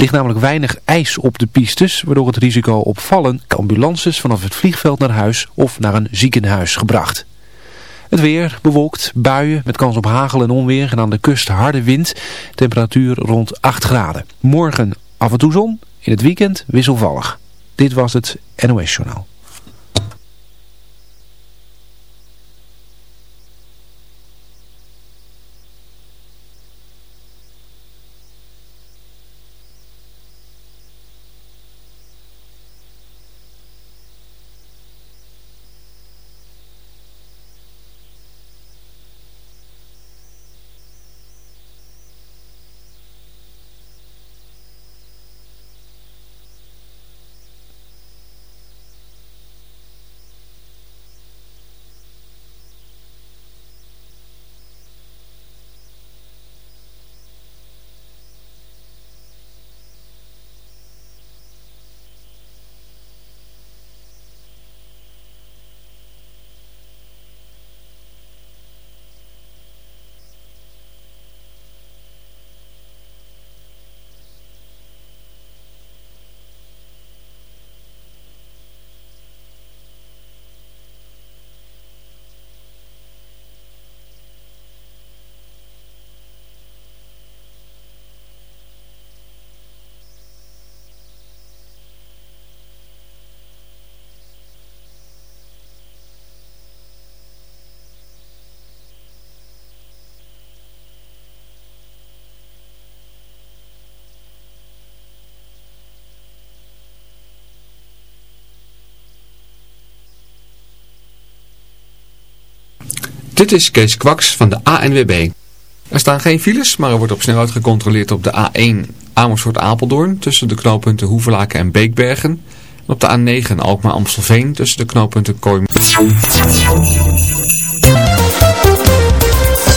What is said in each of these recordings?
ligt namelijk weinig ijs op de pistes, waardoor het risico op vallen ambulances vanaf het vliegveld naar huis of naar een ziekenhuis gebracht. Het weer bewolkt, buien met kans op hagel en onweer en aan de kust harde wind. Temperatuur rond 8 graden. Morgen af en toe zon, in het weekend wisselvallig. Dit was het NOS Journaal. Dit is Kees Kwaks van de ANWB. Er staan geen files, maar er wordt op snelheid gecontroleerd op de A1 Amersfoort-Apeldoorn tussen de knooppunten Hoevelaken en Beekbergen. En op de A9 Alkmaar-Amstelveen tussen de knooppunten Kooi.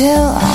still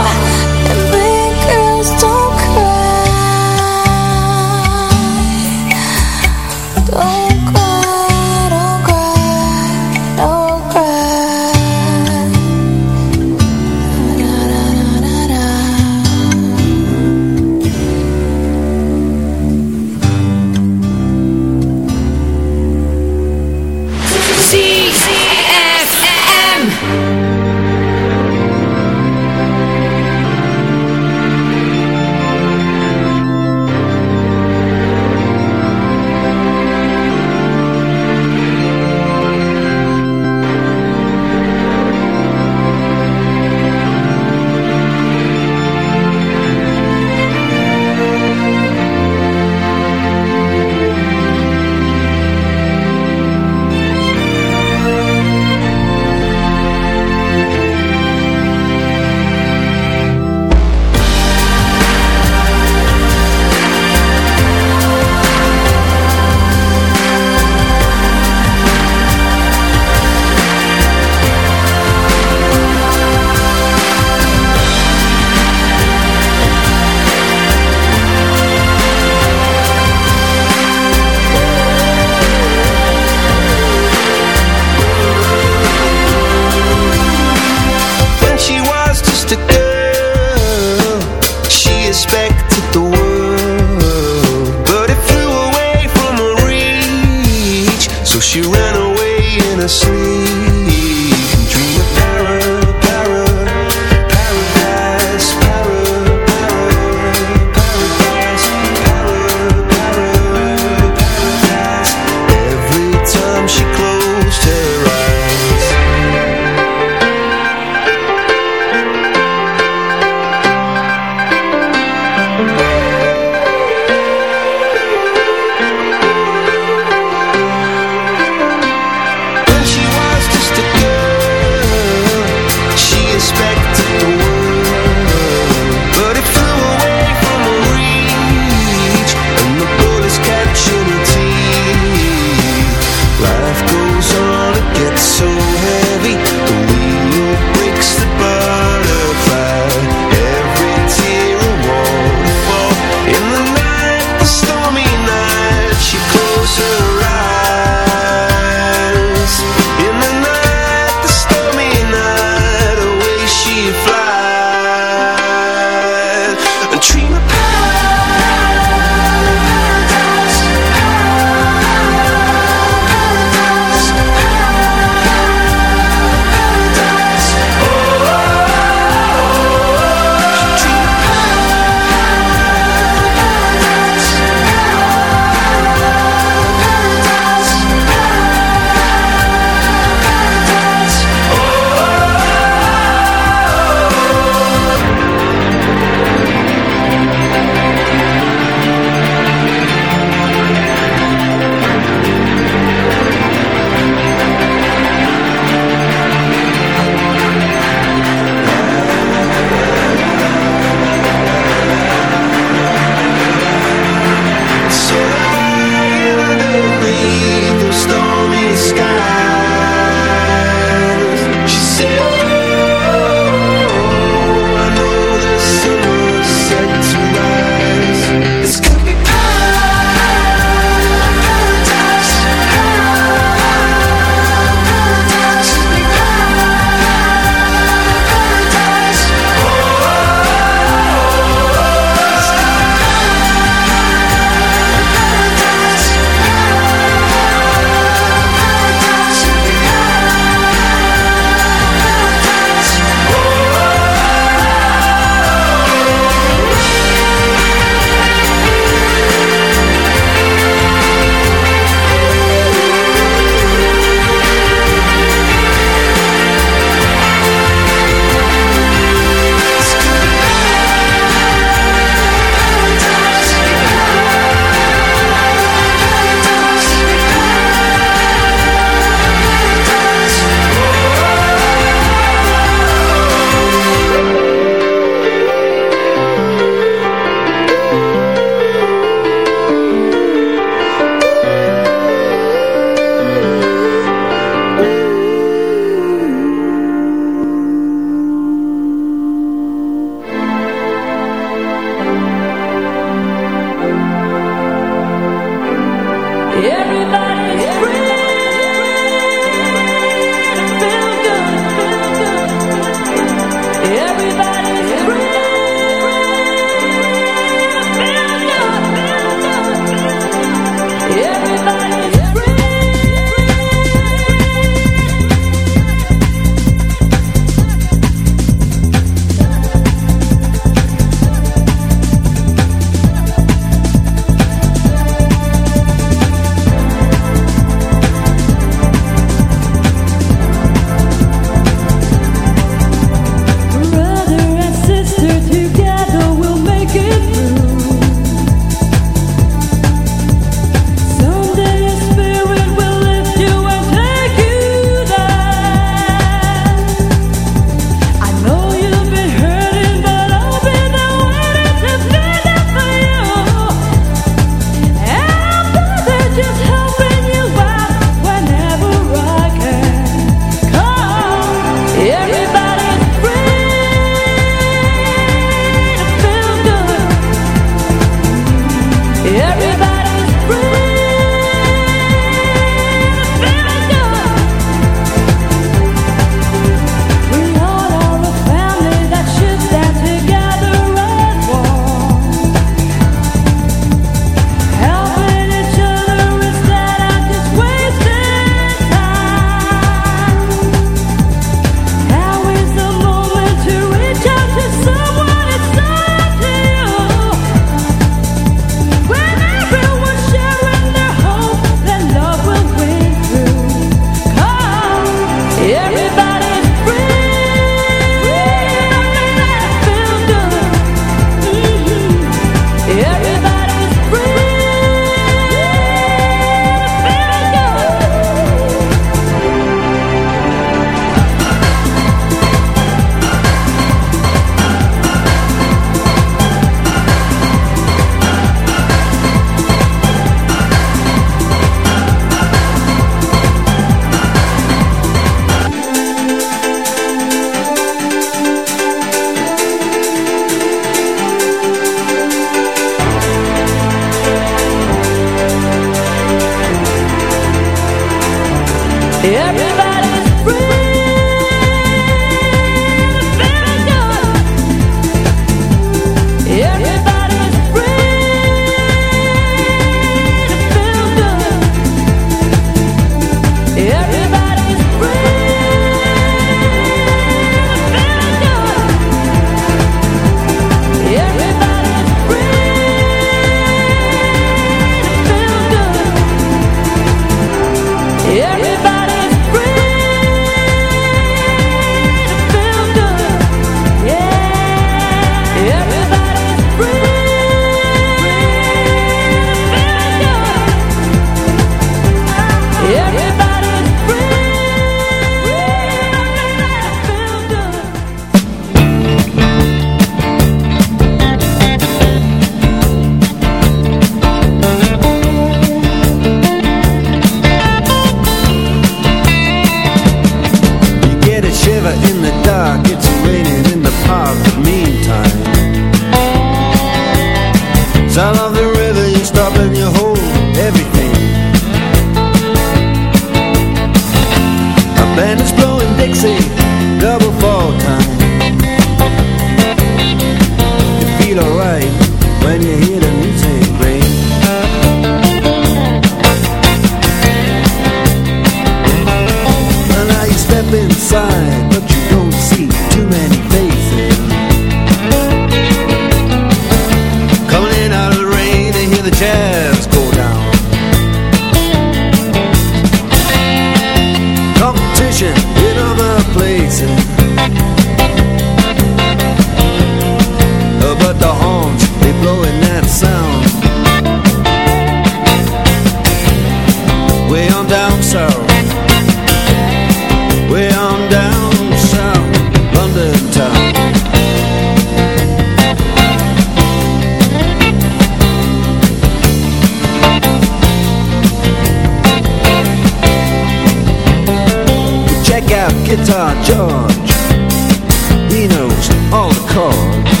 chords.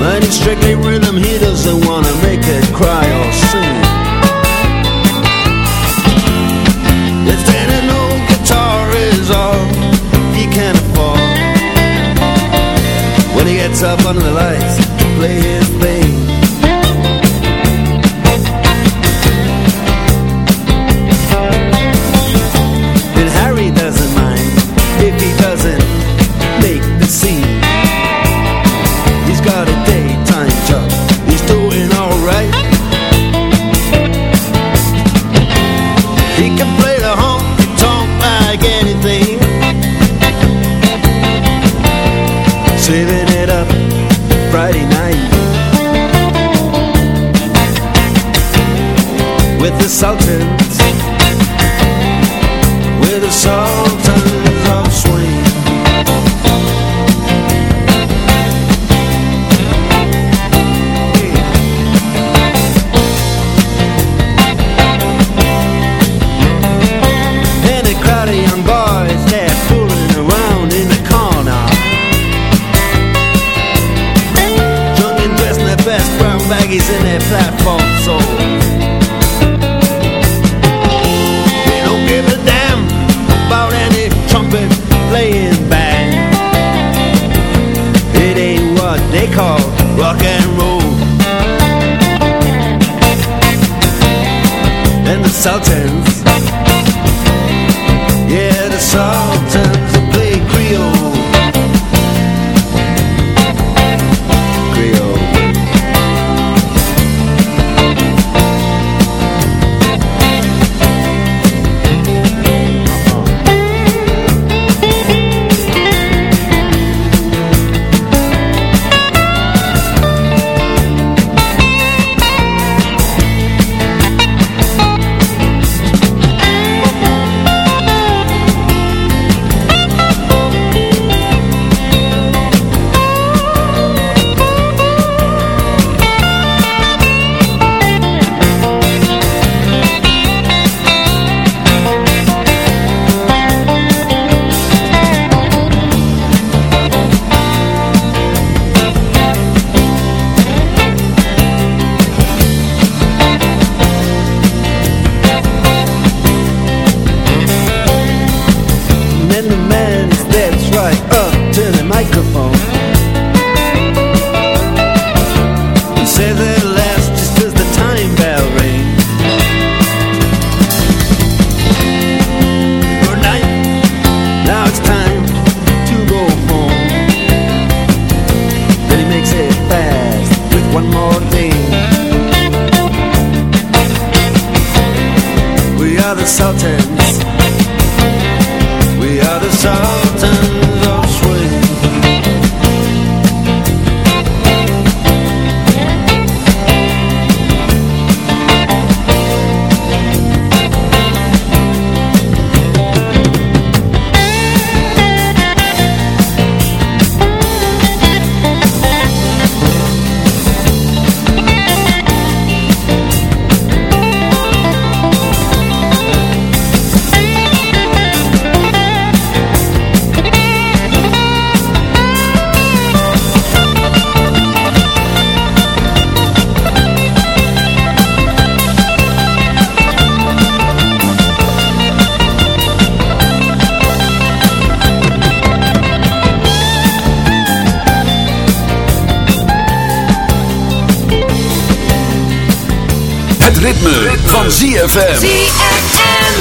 But it's strictly rhythm, he doesn't want to make it cry or sing. If an old guitar is all he can afford. When he gets up under the lights to play his Ritme, van ZFM. ZFM.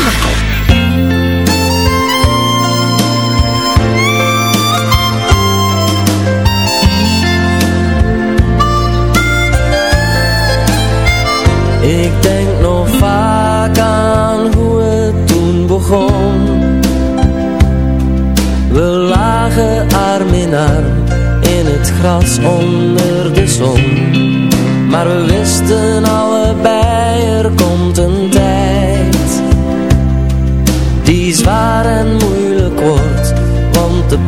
Ik denk nog vaak aan hoe het toen begon We lagen arm in arm in het gras onder de zon Maar we wisten allebei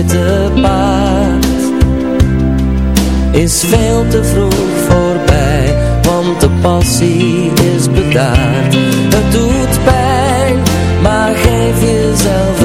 witte paard. Is veel te vroeg voorbij Want de passie is bedaard. Het doet pijn, maar geef jezelf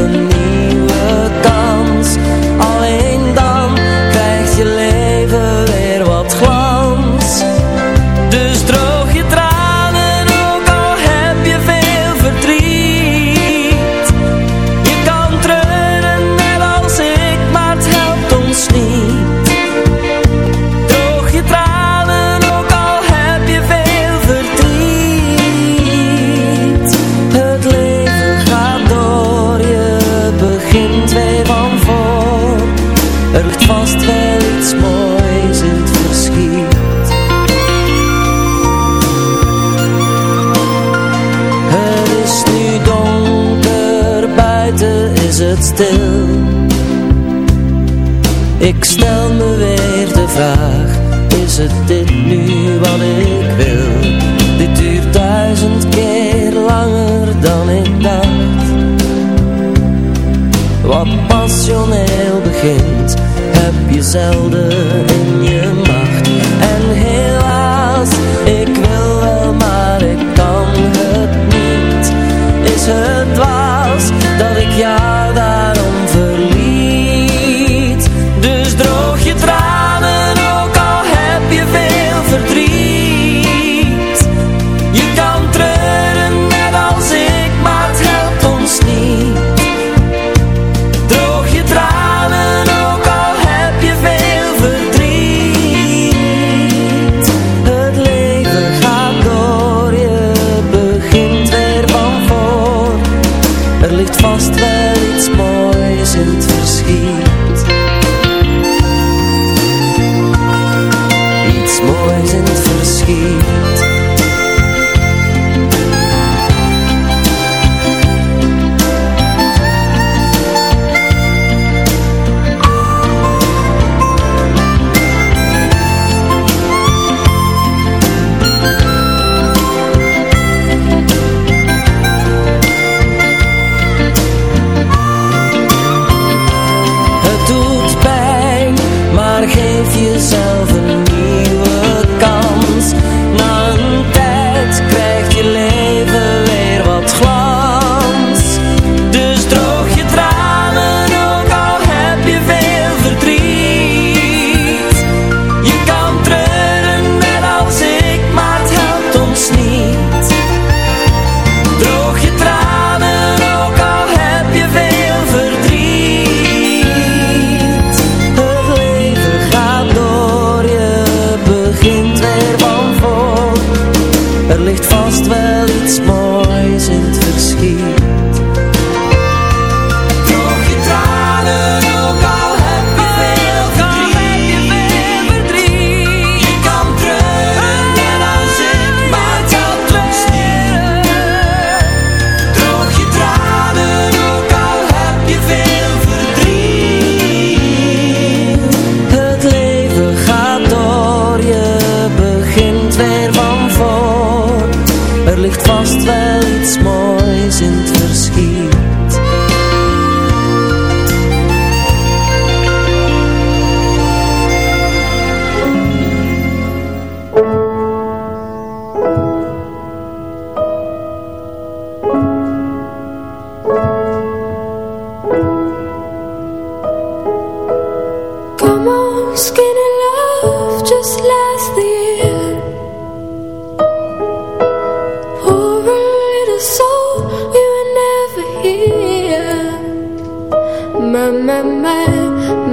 ma ma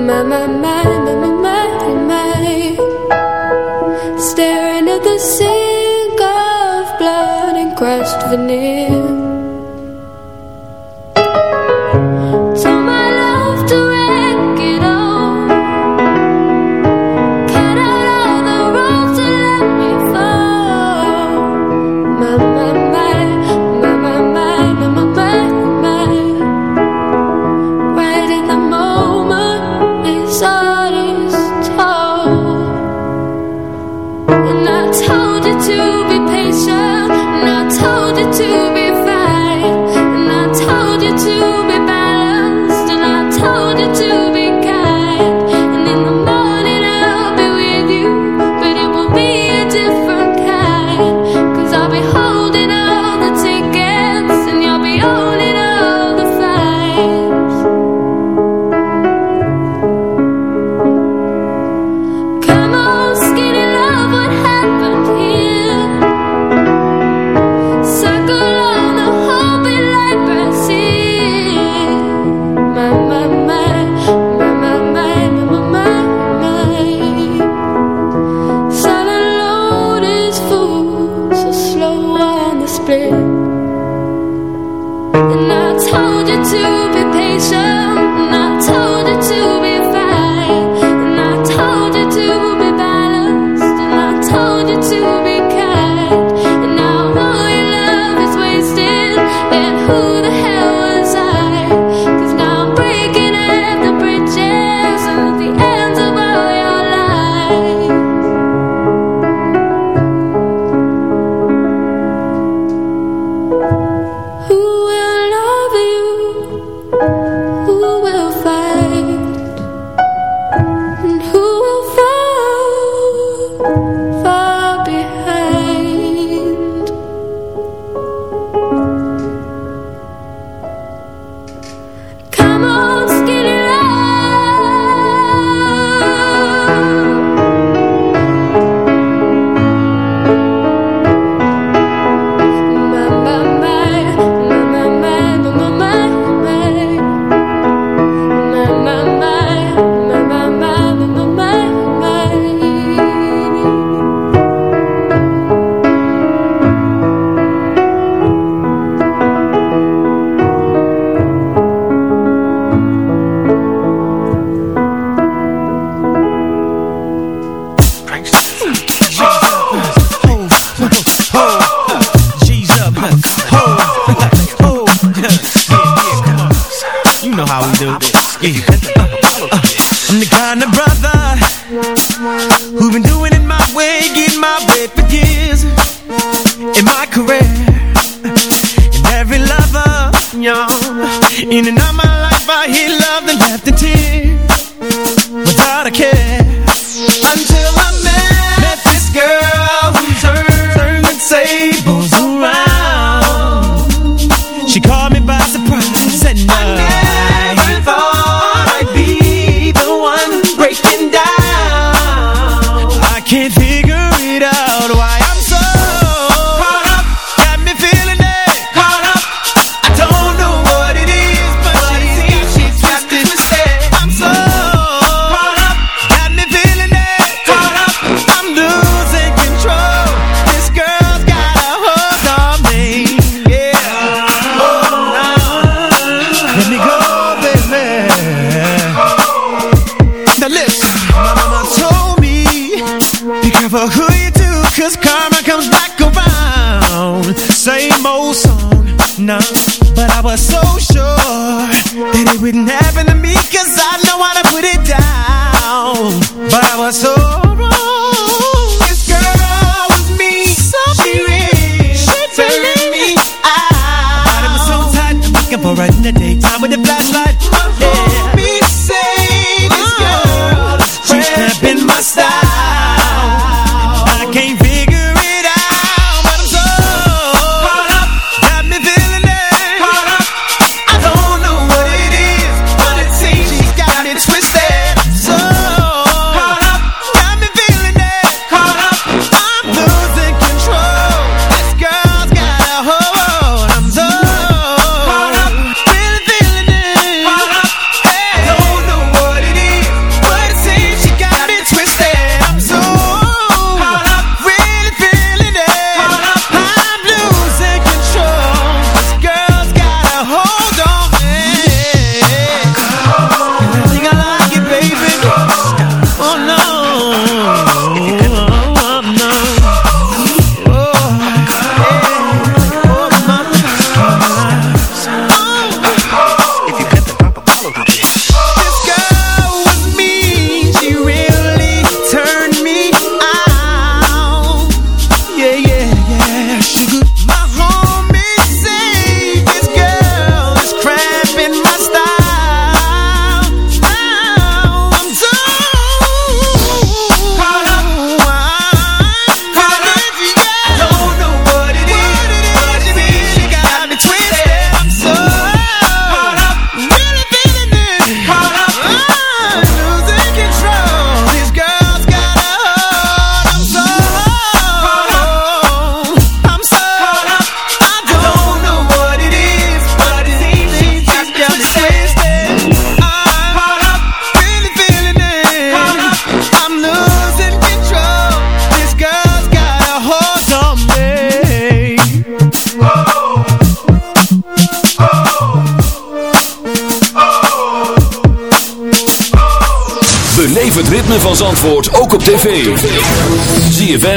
ma ma ma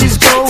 She's going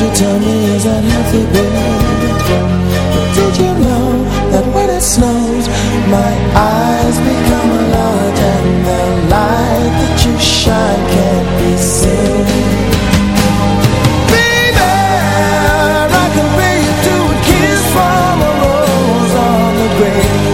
you tell me is unhealthy, babe? But did you know that when it snows, my eyes become a lot and the light that you shine can't be seen? Baby, I can pay you to a kiss from a rose on the grave.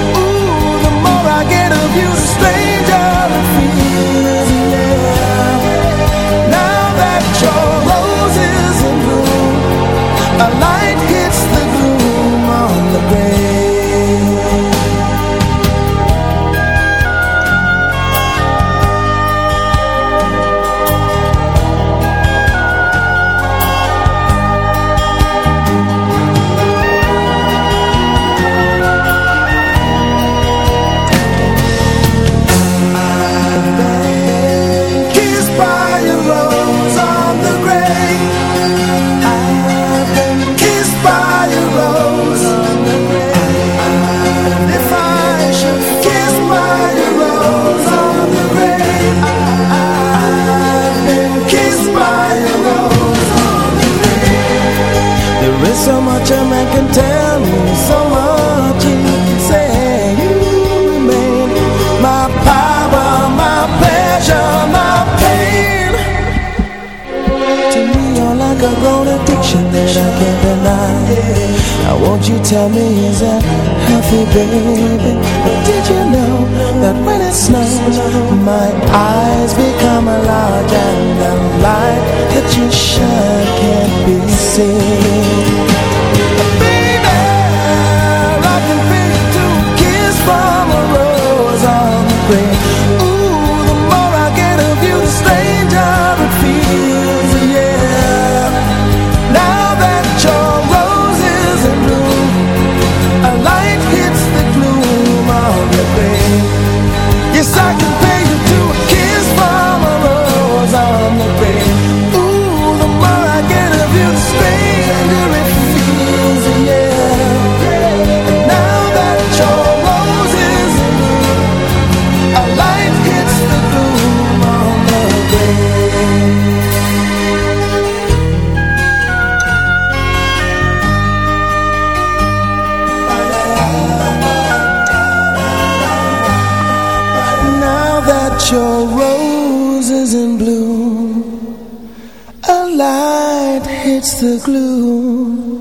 light hits the glue